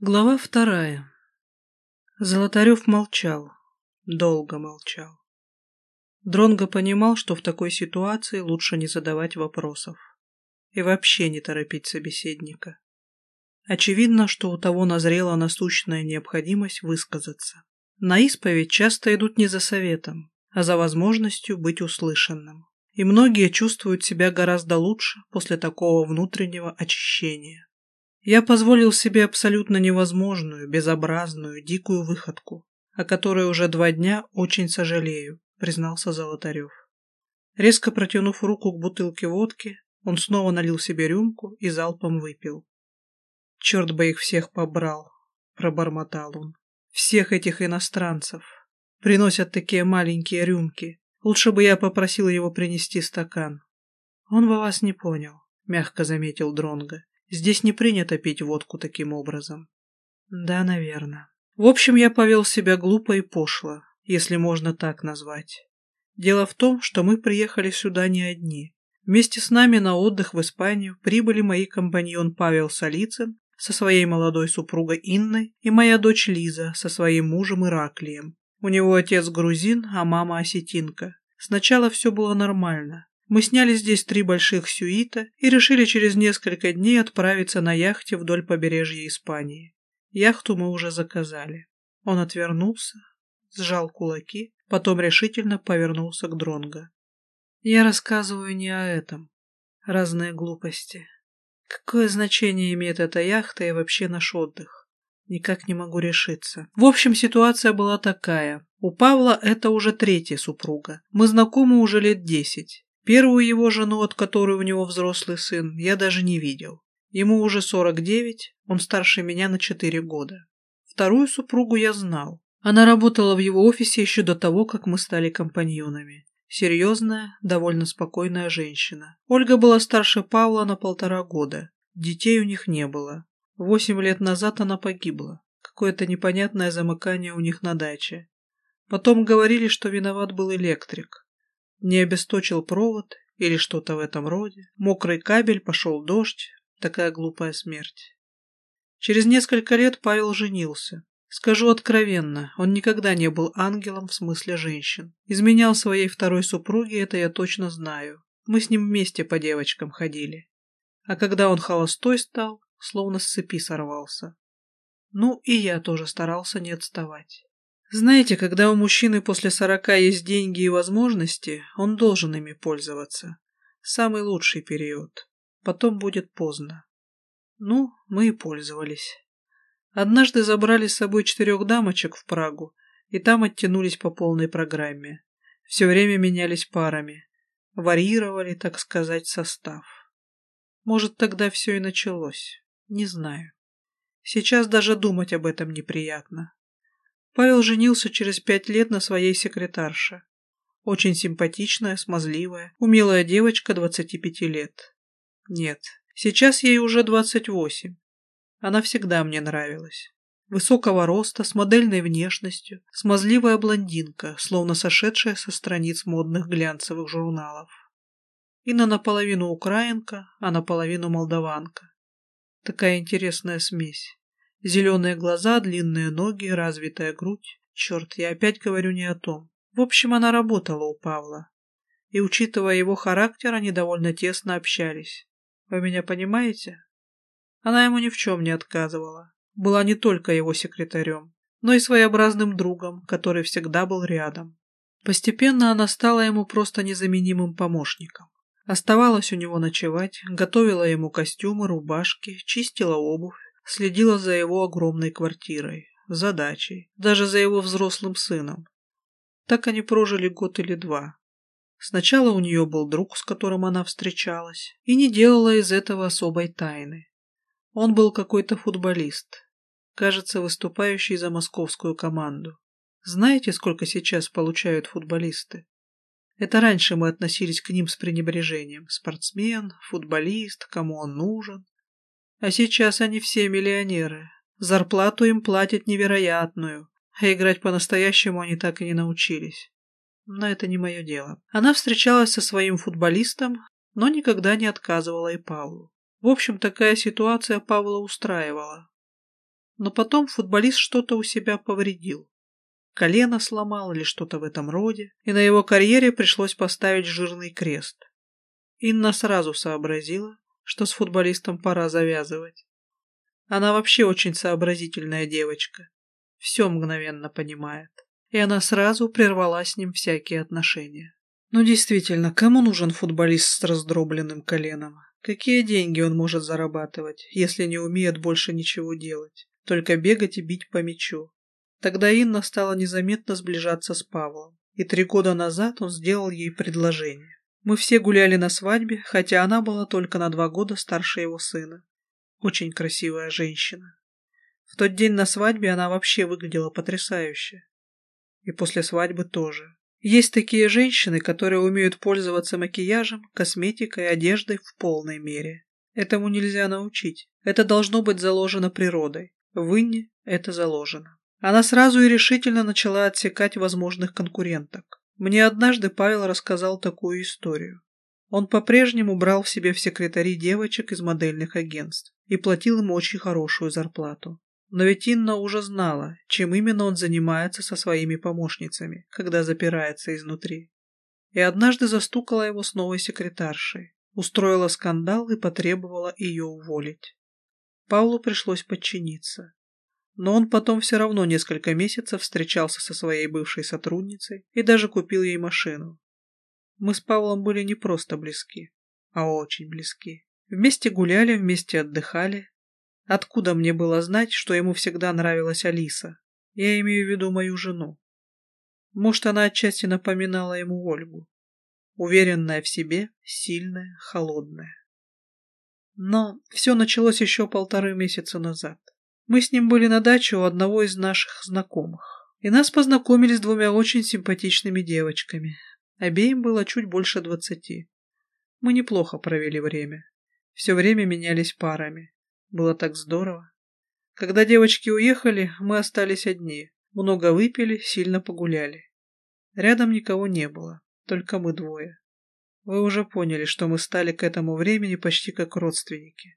Глава вторая. Золотарев молчал. Долго молчал. Дронго понимал, что в такой ситуации лучше не задавать вопросов. И вообще не торопить собеседника. Очевидно, что у того назрела насущная необходимость высказаться. На исповедь часто идут не за советом, а за возможностью быть услышанным. И многие чувствуют себя гораздо лучше после такого внутреннего очищения. Я позволил себе абсолютно невозможную, безобразную, дикую выходку, о которой уже два дня очень сожалею, признался Золотарев. Резко протянув руку к бутылке водки, он снова налил себе рюмку и залпом выпил. «Черт бы их всех побрал!» — пробормотал он. «Всех этих иностранцев! Приносят такие маленькие рюмки. Лучше бы я попросил его принести стакан». «Он бы вас не понял», — мягко заметил Дронго. Здесь не принято пить водку таким образом. Да, наверное. В общем, я повел себя глупо и пошло, если можно так назвать. Дело в том, что мы приехали сюда не одни. Вместе с нами на отдых в Испанию прибыли мои компаньон Павел Солицын со своей молодой супругой Инной и моя дочь Лиза со своим мужем Ираклием. У него отец грузин, а мама осетинка. Сначала все было нормально. Мы сняли здесь три больших сюита и решили через несколько дней отправиться на яхте вдоль побережья Испании. Яхту мы уже заказали. Он отвернулся, сжал кулаки, потом решительно повернулся к Дронго. Я рассказываю не о этом. Разные глупости. Какое значение имеет эта яхта и вообще наш отдых? Никак не могу решиться. В общем, ситуация была такая. У Павла это уже третья супруга. Мы знакомы уже лет десять. Первую его жену, от которой у него взрослый сын, я даже не видел. Ему уже 49, он старше меня на 4 года. Вторую супругу я знал. Она работала в его офисе еще до того, как мы стали компаньонами. Серьезная, довольно спокойная женщина. Ольга была старше Павла на полтора года. Детей у них не было. Восемь лет назад она погибла. Какое-то непонятное замыкание у них на даче. Потом говорили, что виноват был электрик. Не обесточил провод или что-то в этом роде. Мокрый кабель, пошел дождь. Такая глупая смерть. Через несколько лет Павел женился. Скажу откровенно, он никогда не был ангелом в смысле женщин. Изменял своей второй супруге, это я точно знаю. Мы с ним вместе по девочкам ходили. А когда он холостой стал, словно с цепи сорвался. Ну, и я тоже старался не отставать. Знаете, когда у мужчины после сорока есть деньги и возможности, он должен ими пользоваться. Самый лучший период. Потом будет поздно. Ну, мы и пользовались. Однажды забрали с собой четырех дамочек в Прагу, и там оттянулись по полной программе. Все время менялись парами. Варьировали, так сказать, состав. Может, тогда все и началось. Не знаю. Сейчас даже думать об этом неприятно. Павел женился через пять лет на своей секретарше. Очень симпатичная, смазливая, умелая девочка 25 лет. Нет, сейчас ей уже 28. Она всегда мне нравилась. Высокого роста, с модельной внешностью, смазливая блондинка, словно сошедшая со страниц модных глянцевых журналов. Инна наполовину украинка, а наполовину молдаванка. Такая интересная смесь. Зеленые глаза, длинные ноги, развитая грудь. Черт, я опять говорю не о том. В общем, она работала у Павла. И, учитывая его характер, они довольно тесно общались. Вы меня понимаете? Она ему ни в чем не отказывала. Была не только его секретарем, но и своеобразным другом, который всегда был рядом. Постепенно она стала ему просто незаменимым помощником. Оставалась у него ночевать, готовила ему костюмы, рубашки, чистила обувь, Следила за его огромной квартирой, за дачей, даже за его взрослым сыном. Так они прожили год или два. Сначала у нее был друг, с которым она встречалась, и не делала из этого особой тайны. Он был какой-то футболист, кажется, выступающий за московскую команду. Знаете, сколько сейчас получают футболисты? Это раньше мы относились к ним с пренебрежением. Спортсмен, футболист, кому он нужен. А сейчас они все миллионеры. Зарплату им платят невероятную, а играть по-настоящему они так и не научились. Но это не мое дело. Она встречалась со своим футболистом, но никогда не отказывала и Павлу. В общем, такая ситуация Павла устраивала. Но потом футболист что-то у себя повредил. Колено сломал или что-то в этом роде, и на его карьере пришлось поставить жирный крест. Инна сразу сообразила, что с футболистом пора завязывать. Она вообще очень сообразительная девочка, все мгновенно понимает, и она сразу прервала с ним всякие отношения. Ну действительно, кому нужен футболист с раздробленным коленом? Какие деньги он может зарабатывать, если не умеет больше ничего делать, только бегать и бить по мячу? Тогда Инна стала незаметно сближаться с Павлом, и три года назад он сделал ей предложение. Мы все гуляли на свадьбе, хотя она была только на два года старше его сына. Очень красивая женщина. В тот день на свадьбе она вообще выглядела потрясающе. И после свадьбы тоже. Есть такие женщины, которые умеют пользоваться макияжем, косметикой, одеждой в полной мере. Этому нельзя научить. Это должно быть заложено природой. В Инне это заложено. Она сразу и решительно начала отсекать возможных конкуренток. Мне однажды Павел рассказал такую историю. Он по-прежнему брал в себе в секретари девочек из модельных агентств и платил им очень хорошую зарплату. Но ведь Инна уже знала, чем именно он занимается со своими помощницами, когда запирается изнутри. И однажды застукала его с новой секретаршей, устроила скандал и потребовала ее уволить. Павлу пришлось подчиниться. Но он потом все равно несколько месяцев встречался со своей бывшей сотрудницей и даже купил ей машину. Мы с Павлом были не просто близки, а очень близки. Вместе гуляли, вместе отдыхали. Откуда мне было знать, что ему всегда нравилась Алиса? Я имею в виду мою жену. Может, она отчасти напоминала ему Ольгу. Уверенная в себе, сильная, холодная. Но все началось еще полторы месяца назад. Мы с ним были на даче у одного из наших знакомых. И нас познакомили с двумя очень симпатичными девочками. Обеим было чуть больше двадцати. Мы неплохо провели время. Все время менялись парами. Было так здорово. Когда девочки уехали, мы остались одни. Много выпили, сильно погуляли. Рядом никого не было, только мы двое. Вы уже поняли, что мы стали к этому времени почти как родственники.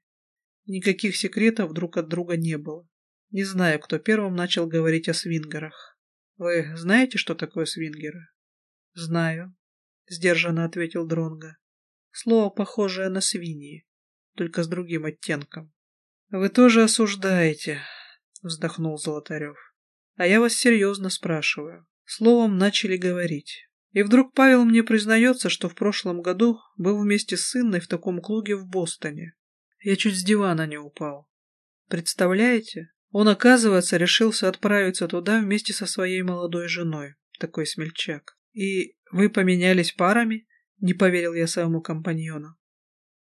Никаких секретов друг от друга не было. Не знаю, кто первым начал говорить о свингерах. Вы знаете, что такое свингеры? Знаю, сдержанно ответил Дронга. Слово похожее на свиньи, только с другим оттенком. Вы тоже осуждаете, вздохнул Золотарев. А я вас серьезно спрашиваю. Словом начали говорить. И вдруг Павел мне признается, что в прошлом году был вместе с сыном в таком клубе в Бостоне. Я чуть с дивана не упал. Представляете? Он, оказывается, решился отправиться туда вместе со своей молодой женой. Такой смельчак. И вы поменялись парами? Не поверил я своему компаньону.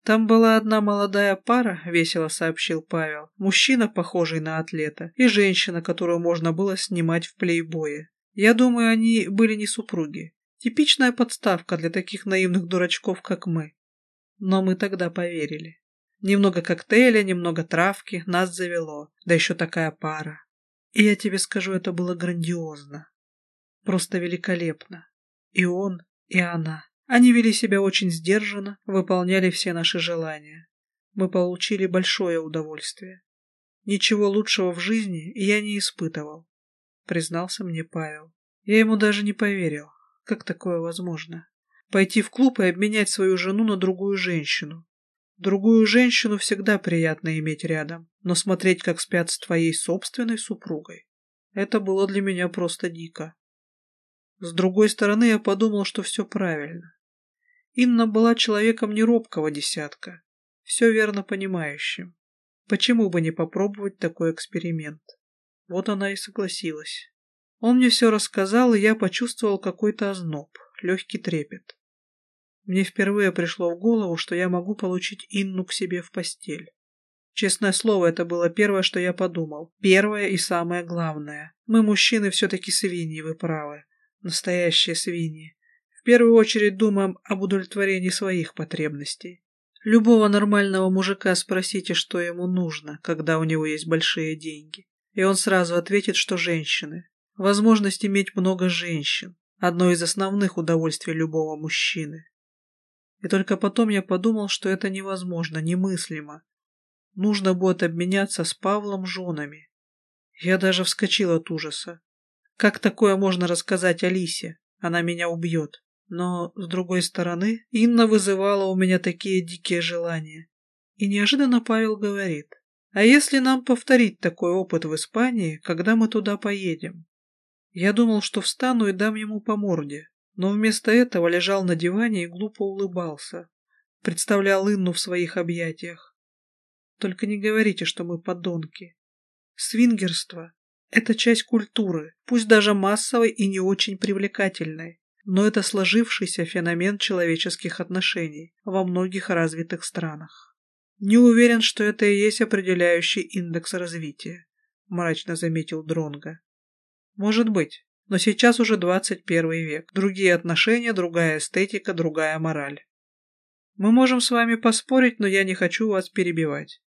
Там была одна молодая пара, весело сообщил Павел. Мужчина, похожий на атлета, и женщина, которую можно было снимать в плейбое. Я думаю, они были не супруги. Типичная подставка для таких наивных дурачков, как мы. Но мы тогда поверили. Немного коктейля, немного травки, нас завело. Да еще такая пара. И я тебе скажу, это было грандиозно. Просто великолепно. И он, и она. Они вели себя очень сдержанно, выполняли все наши желания. Мы получили большое удовольствие. Ничего лучшего в жизни я не испытывал, признался мне Павел. Я ему даже не поверил. Как такое возможно? Пойти в клуб и обменять свою жену на другую женщину. Другую женщину всегда приятно иметь рядом, но смотреть, как спят с твоей собственной супругой, это было для меня просто дико. С другой стороны, я подумал, что все правильно. Инна была человеком неробкого десятка, все верно понимающим. Почему бы не попробовать такой эксперимент? Вот она и согласилась. Он мне все рассказал, и я почувствовал какой-то озноб, легкий трепет. Мне впервые пришло в голову, что я могу получить Инну к себе в постель. Честное слово, это было первое, что я подумал. Первое и самое главное. Мы, мужчины, все-таки свиньи, вы правы. Настоящие свиньи. В первую очередь думаем об удовлетворении своих потребностей. Любого нормального мужика спросите, что ему нужно, когда у него есть большие деньги. И он сразу ответит, что женщины. Возможность иметь много женщин. Одно из основных удовольствий любого мужчины. И только потом я подумал, что это невозможно, немыслимо. Нужно будет обменяться с Павлом женами. Я даже вскочил от ужаса. Как такое можно рассказать Алисе? Она меня убьет. Но, с другой стороны, Инна вызывала у меня такие дикие желания. И неожиданно Павел говорит, а если нам повторить такой опыт в Испании, когда мы туда поедем? Я думал, что встану и дам ему по морде, но вместо этого лежал на диване и глупо улыбался. Представлял Инну в своих объятиях. Только не говорите, что мы подонки. Свингерство – это часть культуры, пусть даже массовой и не очень привлекательной, но это сложившийся феномен человеческих отношений во многих развитых странах. Не уверен, что это и есть определяющий индекс развития, мрачно заметил Дронга. Может быть, но сейчас уже 21 век. Другие отношения, другая эстетика, другая мораль. Мы можем с вами поспорить, но я не хочу вас перебивать.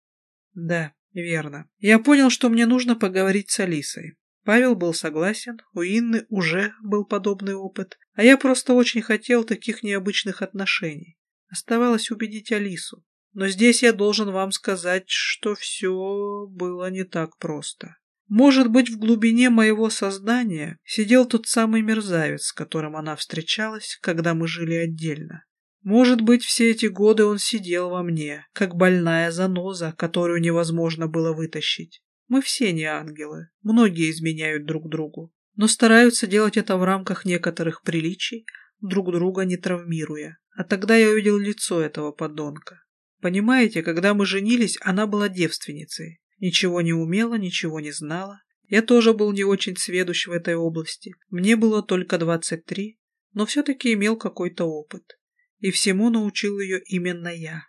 Да, верно. Я понял, что мне нужно поговорить с Алисой. Павел был согласен, у Инны уже был подобный опыт, а я просто очень хотел таких необычных отношений. Оставалось убедить Алису. Но здесь я должен вам сказать, что все было не так просто. Может быть, в глубине моего сознания сидел тот самый мерзавец, с которым она встречалась, когда мы жили отдельно. Может быть, все эти годы он сидел во мне, как больная заноза, которую невозможно было вытащить. Мы все не ангелы, многие изменяют друг другу, но стараются делать это в рамках некоторых приличий, друг друга не травмируя. А тогда я увидел лицо этого подонка. Понимаете, когда мы женились, она была девственницей, Ничего не умела, ничего не знала. Я тоже был не очень сведущ в этой области. Мне было только 23, но все-таки имел какой-то опыт. И всему научил ее именно я.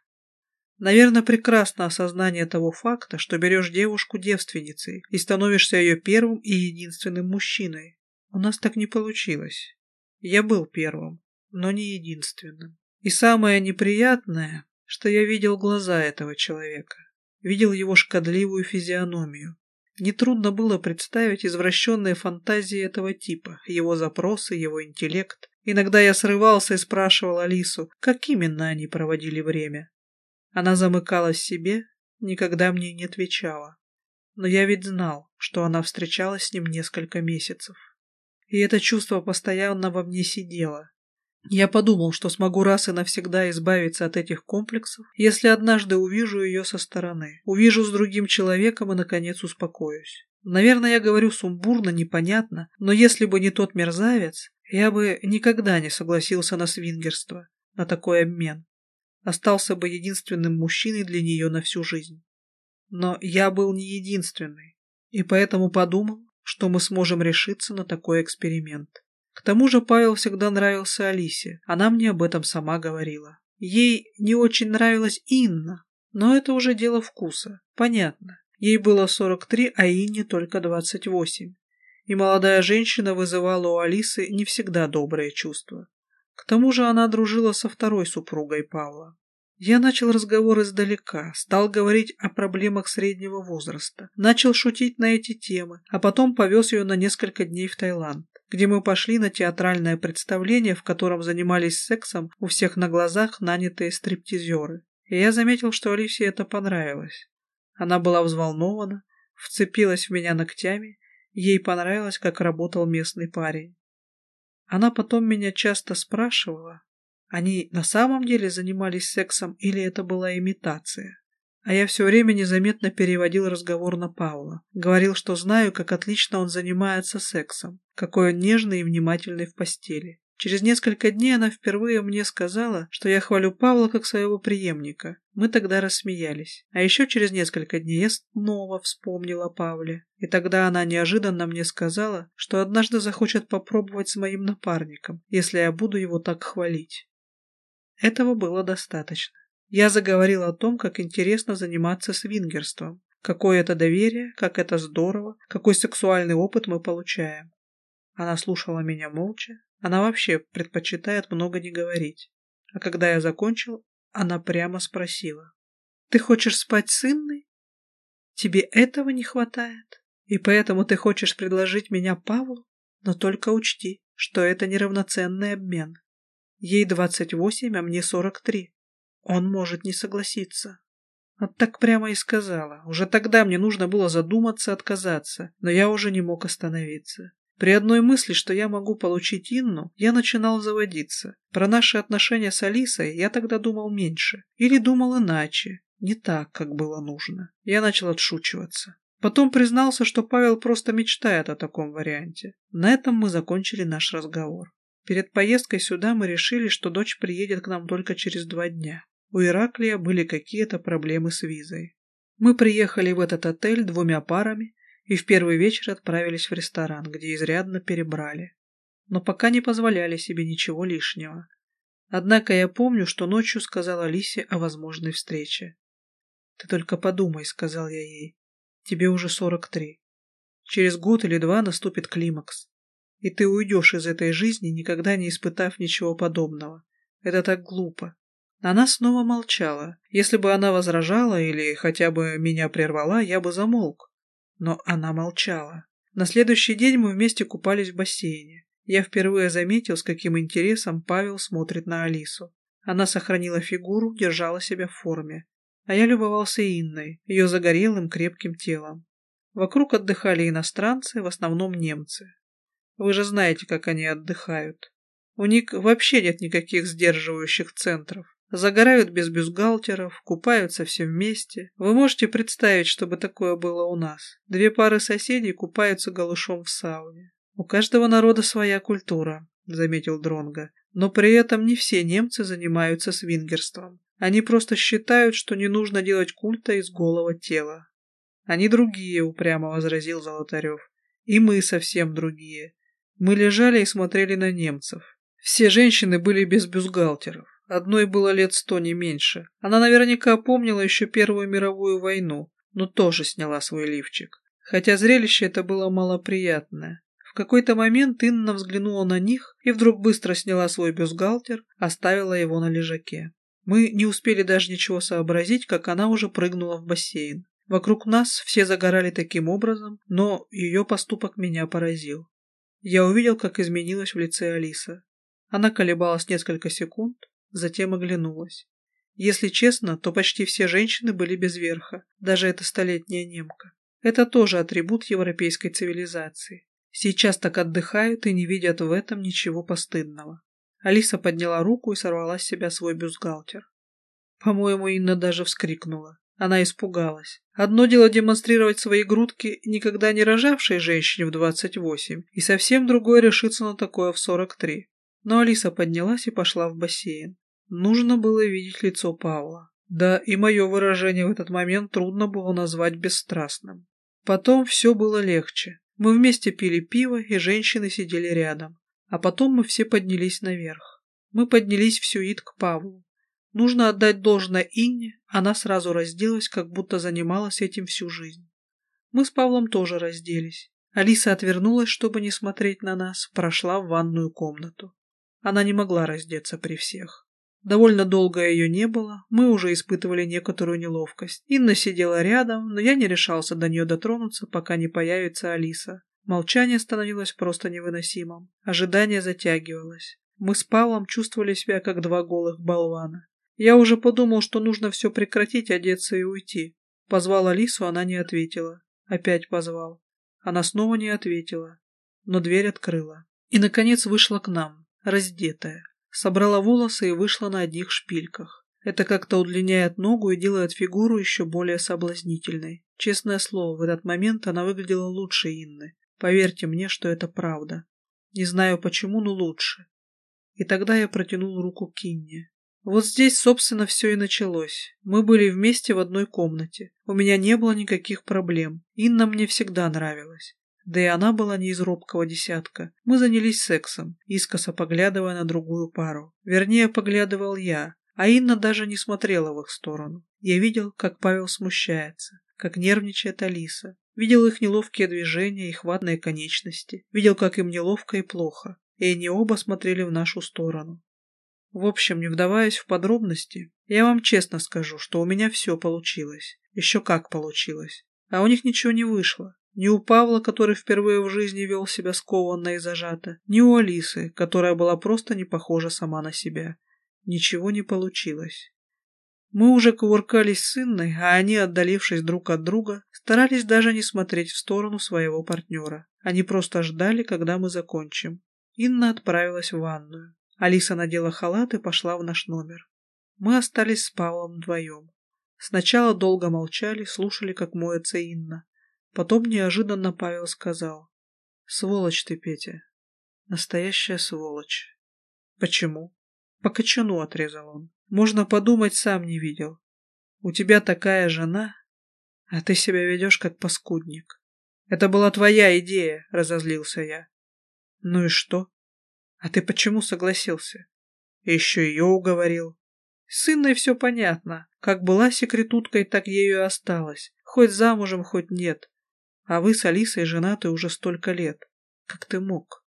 Наверное, прекрасно осознание того факта, что берешь девушку девственницей и становишься ее первым и единственным мужчиной. У нас так не получилось. Я был первым, но не единственным. И самое неприятное, что я видел глаза этого человека видел его шкодливую физиономию. Нетрудно было представить извращенные фантазии этого типа, его запросы, его интеллект. Иногда я срывался и спрашивал Алису, как именно они проводили время. Она замыкалась в себе, никогда мне не отвечала. Но я ведь знал, что она встречалась с ним несколько месяцев. И это чувство постоянно во мне сидело, я подумал, что смогу раз и навсегда избавиться от этих комплексов, если однажды увижу ее со стороны, увижу с другим человеком и, наконец, успокоюсь. Наверное, я говорю сумбурно, непонятно, но если бы не тот мерзавец, я бы никогда не согласился на свингерство, на такой обмен. Остался бы единственным мужчиной для нее на всю жизнь. Но я был не единственный, и поэтому подумал, что мы сможем решиться на такой эксперимент. К тому же Павел всегда нравился Алисе, она мне об этом сама говорила. Ей не очень нравилась Инна, но это уже дело вкуса, понятно. Ей было 43, а Инне только 28. И молодая женщина вызывала у Алисы не всегда добрые чувства. К тому же она дружила со второй супругой Павла. Я начал разговор издалека, стал говорить о проблемах среднего возраста, начал шутить на эти темы, а потом повез ее на несколько дней в Таиланд где мы пошли на театральное представление, в котором занимались сексом у всех на глазах нанятые стриптизеры. И я заметил, что Алисе это понравилось. Она была взволнована, вцепилась в меня ногтями, ей понравилось, как работал местный парень. Она потом меня часто спрашивала, они на самом деле занимались сексом или это была имитация. А я все время незаметно переводил разговор на Павла. Говорил, что знаю, как отлично он занимается сексом, какой он нежный и внимательный в постели. Через несколько дней она впервые мне сказала, что я хвалю Павла как своего преемника. Мы тогда рассмеялись. А еще через несколько дней я снова вспомнила о Павле. И тогда она неожиданно мне сказала, что однажды захочет попробовать с моим напарником, если я буду его так хвалить. Этого было достаточно. Я заговорил о том, как интересно заниматься свингерством, какое это доверие, как это здорово, какой сексуальный опыт мы получаем. Она слушала меня молча, она вообще предпочитает много не говорить. А когда я закончил, она прямо спросила. «Ты хочешь спать с Инной? Тебе этого не хватает? И поэтому ты хочешь предложить меня Павлу? Но только учти, что это неравноценный обмен. Ей двадцать восемь, а мне сорок три. Он может не согласиться. Вот так прямо и сказала. Уже тогда мне нужно было задуматься, отказаться, но я уже не мог остановиться. При одной мысли, что я могу получить Инну, я начинал заводиться. Про наши отношения с Алисой я тогда думал меньше. Или думал иначе. Не так, как было нужно. Я начал отшучиваться. Потом признался, что Павел просто мечтает о таком варианте. На этом мы закончили наш разговор. Перед поездкой сюда мы решили, что дочь приедет к нам только через два дня. У Ираклия были какие-то проблемы с визой. Мы приехали в этот отель двумя парами и в первый вечер отправились в ресторан, где изрядно перебрали. Но пока не позволяли себе ничего лишнего. Однако я помню, что ночью сказала Лисе о возможной встрече. «Ты только подумай», — сказал я ей. «Тебе уже сорок три. Через год или два наступит климакс. И ты уйдешь из этой жизни, никогда не испытав ничего подобного. Это так глупо. Она снова молчала. Если бы она возражала или хотя бы меня прервала, я бы замолк. Но она молчала. На следующий день мы вместе купались в бассейне. Я впервые заметил, с каким интересом Павел смотрит на Алису. Она сохранила фигуру, держала себя в форме. А я любовался Инной, ее загорелым крепким телом. Вокруг отдыхали иностранцы, в основном немцы. Вы же знаете, как они отдыхают. У них вообще нет никаких сдерживающих центров. Загорают без бюстгальтеров, купаются все вместе. Вы можете представить, чтобы такое было у нас? Две пары соседей купаются голышом в сауне. У каждого народа своя культура, заметил Дронга. Но при этом не все немцы занимаются свингерством. Они просто считают, что не нужно делать культа из голого тела. Они другие, упрямо возразил Золотарев. И мы совсем другие. Мы лежали и смотрели на немцев. Все женщины были без бюстгальтеров. Одной было лет сто, не меньше. Она наверняка помнила еще Первую мировую войну, но тоже сняла свой лифчик. Хотя зрелище это было малоприятное. В какой-то момент Инна взглянула на них и вдруг быстро сняла свой бюстгальтер, оставила его на лежаке. Мы не успели даже ничего сообразить, как она уже прыгнула в бассейн. Вокруг нас все загорали таким образом, но ее поступок меня поразил. Я увидел, как изменилась в лице Алиса. Она колебалась несколько секунд, затем оглянулась. Если честно, то почти все женщины были без верха, даже эта столетняя немка. Это тоже атрибут европейской цивилизации. Сейчас так отдыхают и не видят в этом ничего постыдного. Алиса подняла руку и сорвала с себя свой бюстгальтер. По-моему, Инна даже вскрикнула. Она испугалась. Одно дело демонстрировать свои грудки никогда не рожавшей женщине в 28, и совсем другое решиться на такое в 43. Но Алиса поднялась и пошла в бассейн. Нужно было видеть лицо Павла. Да, и мое выражение в этот момент трудно было назвать бесстрастным. Потом все было легче. Мы вместе пили пиво, и женщины сидели рядом. А потом мы все поднялись наверх. Мы поднялись в сюит к Павлу. Нужно отдать должное Инне, она сразу разделась, как будто занималась этим всю жизнь. Мы с Павлом тоже разделись. Алиса отвернулась, чтобы не смотреть на нас, прошла в ванную комнату. Она не могла раздеться при всех. Довольно долго ее не было, мы уже испытывали некоторую неловкость. Инна сидела рядом, но я не решался до нее дотронуться, пока не появится Алиса. Молчание становилось просто невыносимым. Ожидание затягивалось. Мы с Павлом чувствовали себя как два голых болвана. Я уже подумал, что нужно все прекратить, одеться и уйти. Позвал Алису, она не ответила. Опять позвал. Она снова не ответила. Но дверь открыла. И, наконец, вышла к нам, раздетая. Собрала волосы и вышла на одних шпильках. Это как-то удлиняет ногу и делает фигуру еще более соблазнительной. Честное слово, в этот момент она выглядела лучше Инны. Поверьте мне, что это правда. Не знаю почему, но лучше. И тогда я протянул руку к Инне. Вот здесь, собственно, все и началось. Мы были вместе в одной комнате. У меня не было никаких проблем. Инна мне всегда нравилась. Да и она была не из робкого десятка. Мы занялись сексом, искоса поглядывая на другую пару. Вернее, поглядывал я, а Инна даже не смотрела в их сторону. Я видел, как Павел смущается, как нервничает Алиса. Видел их неловкие движения и хватные конечности. Видел, как им неловко и плохо. И они оба смотрели в нашу сторону. В общем, не вдаваясь в подробности, я вам честно скажу, что у меня все получилось. Еще как получилось. А у них ничего не вышло. Ни у Павла, который впервые в жизни вел себя скованно и зажато, ни у Алисы, которая была просто не похожа сама на себя. Ничего не получилось. Мы уже кувыркались с Инной, а они, отдалившись друг от друга, старались даже не смотреть в сторону своего партнера. Они просто ждали, когда мы закончим. Инна отправилась в ванную. Алиса надела халат и пошла в наш номер. Мы остались с Павлом вдвоем. Сначала долго молчали, слушали, как моется Инна. Потом неожиданно Павел сказал. «Сволочь ты, Петя. Настоящая сволочь». «Почему?» «По кочану», — отрезал он. «Можно подумать, сам не видел. У тебя такая жена, а ты себя ведешь как паскудник». «Это была твоя идея», — разозлился я. «Ну и что? А ты почему согласился?» «Еще ее уговорил». С Инной все понятно. Как была секретуткой, так ею и осталась. Хоть замужем, хоть нет. А вы с Алисой женаты уже столько лет. Как ты мог?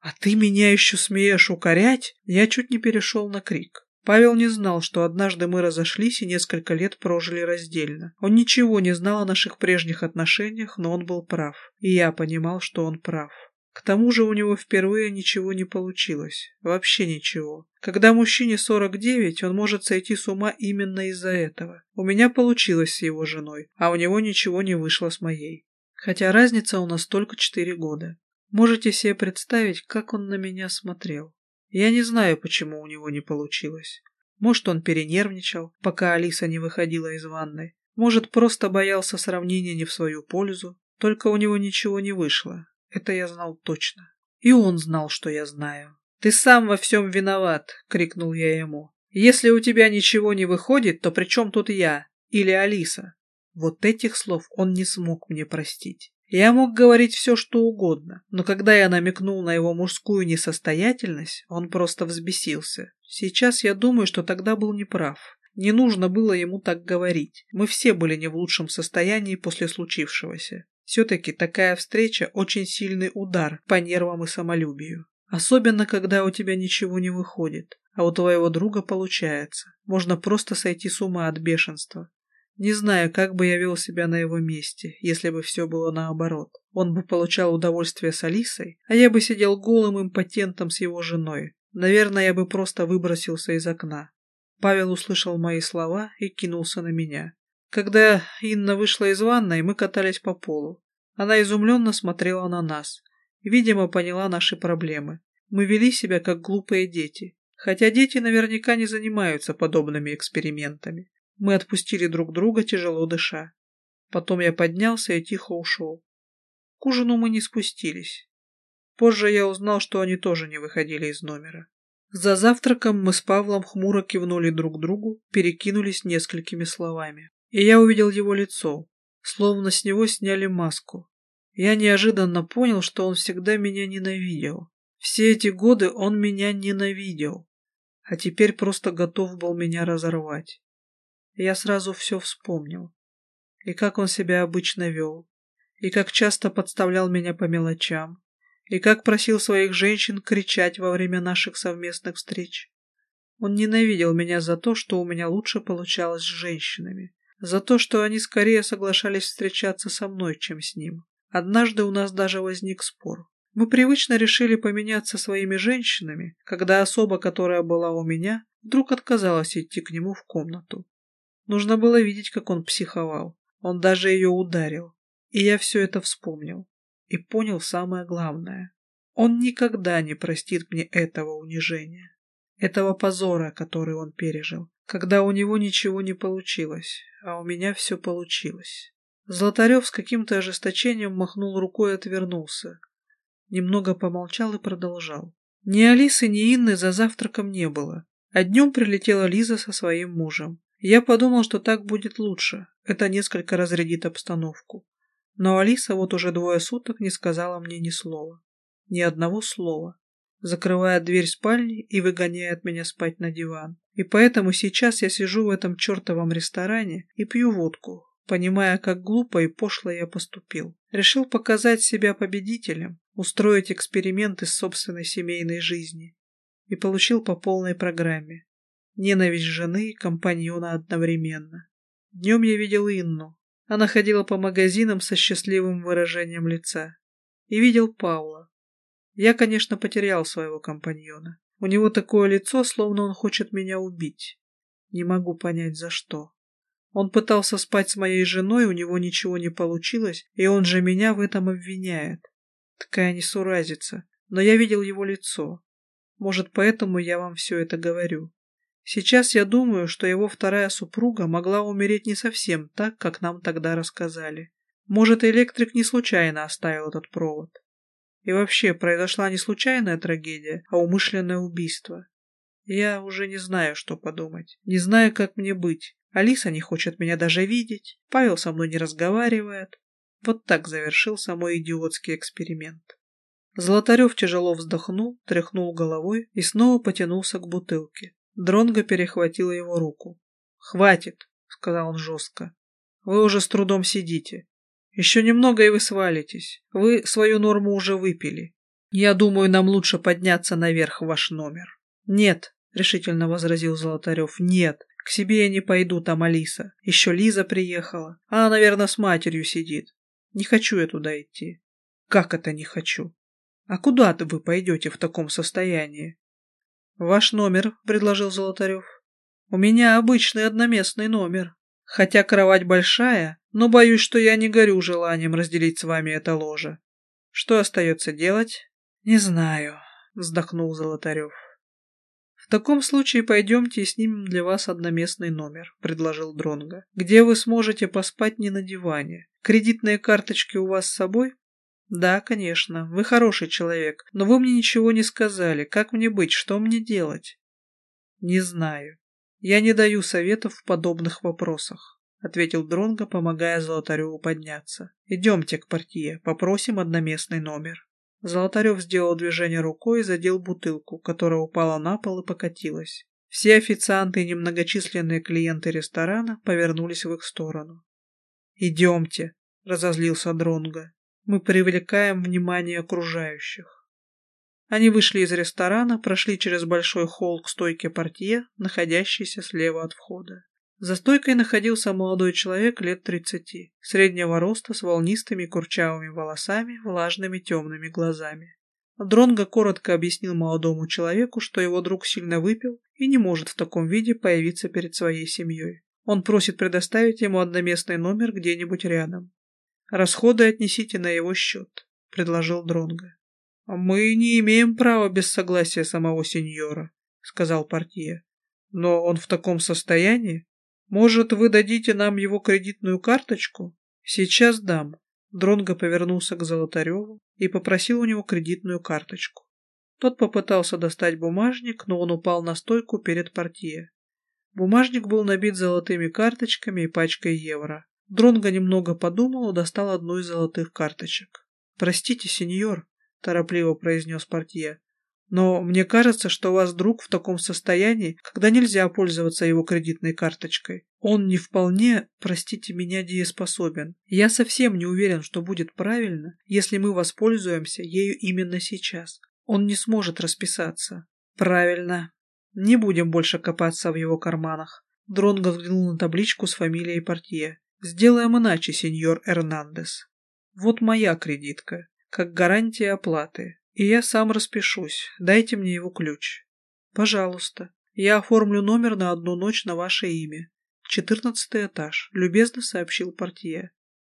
А ты меня еще смеешь укорять? Я чуть не перешел на крик. Павел не знал, что однажды мы разошлись и несколько лет прожили раздельно. Он ничего не знал о наших прежних отношениях, но он был прав. И я понимал, что он прав. К тому же у него впервые ничего не получилось. Вообще ничего. Когда мужчине 49, он может сойти с ума именно из-за этого. У меня получилось с его женой, а у него ничего не вышло с моей. Хотя разница у нас только 4 года. Можете себе представить, как он на меня смотрел. Я не знаю, почему у него не получилось. Может, он перенервничал, пока Алиса не выходила из ванной. Может, просто боялся сравнения не в свою пользу. Только у него ничего не вышло. Это я знал точно. И он знал, что я знаю. «Ты сам во всем виноват!» — крикнул я ему. «Если у тебя ничего не выходит, то при чем тут я? Или Алиса?» Вот этих слов он не смог мне простить. Я мог говорить все, что угодно, но когда я намекнул на его мужскую несостоятельность, он просто взбесился. Сейчас я думаю, что тогда был неправ. Не нужно было ему так говорить. Мы все были не в лучшем состоянии после случившегося. Все-таки такая встреча очень сильный удар по нервам и самолюбию. Особенно, когда у тебя ничего не выходит, а у твоего друга получается. Можно просто сойти с ума от бешенства. Не знаю, как бы я вел себя на его месте, если бы все было наоборот. Он бы получал удовольствие с Алисой, а я бы сидел голым импотентом с его женой. Наверное, я бы просто выбросился из окна. Павел услышал мои слова и кинулся на меня. Когда Инна вышла из ванной, мы катались по полу. Она изумленно смотрела на нас. Видимо, поняла наши проблемы. Мы вели себя как глупые дети. Хотя дети наверняка не занимаются подобными экспериментами. Мы отпустили друг друга, тяжело дыша. Потом я поднялся и тихо ушел. К ужину мы не спустились. Позже я узнал, что они тоже не выходили из номера. За завтраком мы с Павлом хмуро кивнули друг другу, перекинулись несколькими словами и я увидел его лицо, словно с него сняли маску. Я неожиданно понял, что он всегда меня ненавидел. Все эти годы он меня ненавидел, а теперь просто готов был меня разорвать. Я сразу все вспомнил. И как он себя обычно вел, и как часто подставлял меня по мелочам, и как просил своих женщин кричать во время наших совместных встреч. Он ненавидел меня за то, что у меня лучше получалось с женщинами, за то, что они скорее соглашались встречаться со мной, чем с ним. Однажды у нас даже возник спор. Мы привычно решили поменяться своими женщинами, когда особа, которая была у меня, вдруг отказалась идти к нему в комнату. Нужно было видеть, как он психовал. Он даже ее ударил. И я все это вспомнил. И понял самое главное. Он никогда не простит мне этого унижения. Этого позора, который он пережил когда у него ничего не получилось, а у меня все получилось. Золотарев с каким-то ожесточением махнул рукой и отвернулся. Немного помолчал и продолжал. Ни Алисы, ни Инны за завтраком не было, а днем прилетела Лиза со своим мужем. Я подумал, что так будет лучше, это несколько разрядит обстановку. Но Алиса вот уже двое суток не сказала мне ни слова. Ни одного слова закрывая дверь спальни и выгоняет меня спать на диван. И поэтому сейчас я сижу в этом чертовом ресторане и пью водку, понимая, как глупо и пошло я поступил. Решил показать себя победителем, устроить эксперимент из собственной семейной жизни. И получил по полной программе. Ненависть жены и компаньона одновременно. Днем я видел Инну. Она ходила по магазинам со счастливым выражением лица. И видел Паула, я, конечно, потерял своего компаньона. У него такое лицо, словно он хочет меня убить. Не могу понять, за что. Он пытался спать с моей женой, у него ничего не получилось, и он же меня в этом обвиняет. Такая несуразица. Но я видел его лицо. Может, поэтому я вам все это говорю. Сейчас я думаю, что его вторая супруга могла умереть не совсем так, как нам тогда рассказали. Может, электрик не случайно оставил этот провод. И вообще, произошла не случайная трагедия, а умышленное убийство. Я уже не знаю, что подумать. Не знаю, как мне быть. Алиса не хочет меня даже видеть. Павел со мной не разговаривает. Вот так завершился мой идиотский эксперимент. Золотарев тяжело вздохнул, тряхнул головой и снова потянулся к бутылке. Дронго перехватила его руку. «Хватит», — сказал он жестко. «Вы уже с трудом сидите. Еще немного, и вы свалитесь. Вы свою норму уже выпили. Я думаю, нам лучше подняться наверх в ваш номер». «Нет», — решительно возразил Золотарев, — «нет. К себе я не пойду, там Алиса. Еще Лиза приехала. Она, наверное, с матерью сидит. Не хочу я туда идти». «Как это не хочу?» «А куда вы пойдете в таком состоянии?» «Ваш номер», — предложил Золотарев. «У меня обычный одноместный номер. Хотя кровать большая, но боюсь, что я не горю желанием разделить с вами это ложе. Что остается делать?» «Не знаю», — вздохнул Золотарев. «В таком случае пойдемте и снимем для вас одноместный номер», — предложил Дронго, «где вы сможете поспать не на диване. Кредитные карточки у вас с собой?» «Да, конечно. Вы хороший человек, но вы мне ничего не сказали. Как мне быть? Что мне делать?» «Не знаю. Я не даю советов в подобных вопросах», — ответил Дронго, помогая Золотареву подняться. «Идемте к портье, попросим одноместный номер». Золотарев сделал движение рукой и задел бутылку, которая упала на пол и покатилась. Все официанты и немногочисленные клиенты ресторана повернулись в их сторону. «Идемте», — разозлился Дронго мы привлекаем внимание окружающих. Они вышли из ресторана, прошли через большой холл к стойке портье, находящейся слева от входа. За стойкой находился молодой человек лет тридцати, среднего роста, с волнистыми курчавыми волосами, влажными темными глазами. Дронго коротко объяснил молодому человеку, что его друг сильно выпил и не может в таком виде появиться перед своей семьей. Он просит предоставить ему одноместный номер где-нибудь рядом. Расходы отнесите на его счет, — предложил Дронго. — Мы не имеем права без согласия самого сеньора, — сказал портье. — Но он в таком состоянии? Может, вы дадите нам его кредитную карточку? Сейчас дам. Дронго повернулся к Золотареву и попросил у него кредитную карточку. Тот попытался достать бумажник, но он упал на стойку перед портье. Бумажник был набит золотыми карточками и пачкой евро. Дронго немного подумал и достал одну из золотых карточек. «Простите, сеньор», — торопливо произнес портье, «но мне кажется, что у вас друг в таком состоянии, когда нельзя пользоваться его кредитной карточкой. Он не вполне, простите меня, дееспособен. Я совсем не уверен, что будет правильно, если мы воспользуемся ею именно сейчас. Он не сможет расписаться». «Правильно. Не будем больше копаться в его карманах». Дронго взглянул на табличку с фамилией портье. Сделаем иначе, сеньор Эрнандес. Вот моя кредитка, как гарантия оплаты. И я сам распишусь. Дайте мне его ключ. Пожалуйста. Я оформлю номер на одну ночь на ваше имя. Четырнадцатый этаж, любезно сообщил портье.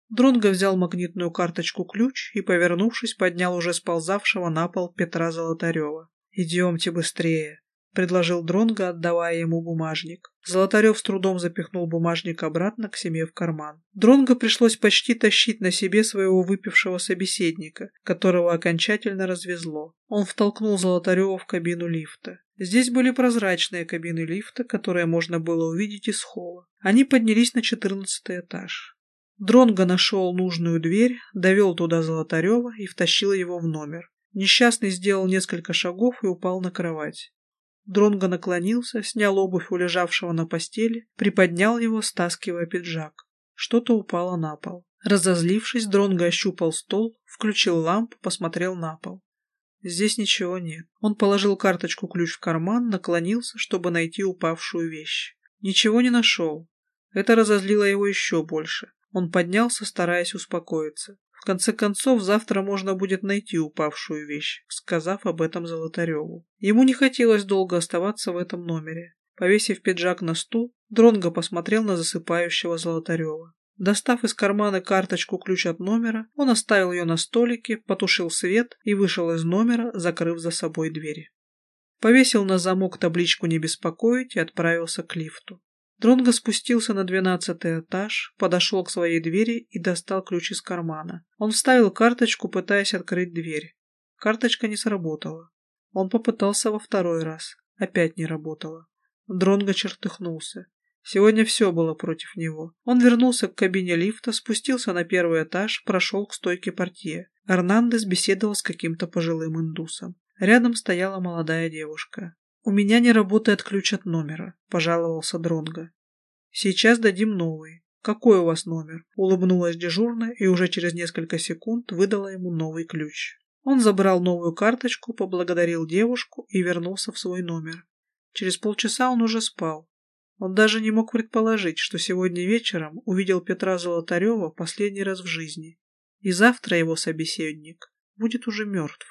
Дронго взял магнитную карточку-ключ и, повернувшись, поднял уже сползавшего на пол Петра Золотарева. «Идемте быстрее», — предложил Дронго, отдавая ему бумажник. Золотарев с трудом запихнул бумажник обратно к себе в карман. Дронго пришлось почти тащить на себе своего выпившего собеседника, которого окончательно развезло. Он втолкнул Золотарева в кабину лифта. Здесь были прозрачные кабины лифта, которые можно было увидеть из холла. Они поднялись на четырнадцатый этаж. Дронго нашел нужную дверь, довел туда Золотарева и втащил его в номер. Несчастный сделал несколько шагов и упал на кровать. Дронго наклонился, снял обувь у лежавшего на постели, приподнял его, стаскивая пиджак. Что-то упало на пол. Разозлившись, Дронго ощупал стол, включил лампу, посмотрел на пол. Здесь ничего нет. Он положил карточку-ключ в карман, наклонился, чтобы найти упавшую вещь. Ничего не нашел. Это разозлило его еще больше. Он поднялся, стараясь успокоиться. В конце концов, завтра можно будет найти упавшую вещь, сказав об этом Золотареву. Ему не хотелось долго оставаться в этом номере. Повесив пиджак на стул, Дронго посмотрел на засыпающего Золотарева. Достав из кармана карточку ключ от номера, он оставил ее на столике, потушил свет и вышел из номера, закрыв за собой двери. Повесил на замок табличку «Не беспокоить» и отправился к лифту. Дронго спустился на двенадцатый этаж, подошел к своей двери и достал ключ из кармана. Он вставил карточку, пытаясь открыть дверь. Карточка не сработала. Он попытался во второй раз. Опять не работало. Дронго чертыхнулся. Сегодня все было против него. Он вернулся к кабине лифта, спустился на первый этаж, прошел к стойке портье. Эрнандес беседовал с каким-то пожилым индусом. Рядом стояла молодая девушка. «У меня не работает ключ от номера», – пожаловался Дронго. «Сейчас дадим новый. Какой у вас номер?» – улыбнулась дежурная и уже через несколько секунд выдала ему новый ключ. Он забрал новую карточку, поблагодарил девушку и вернулся в свой номер. Через полчаса он уже спал. Он даже не мог предположить, что сегодня вечером увидел Петра Золотарева последний раз в жизни, и завтра его собеседник будет уже мертв.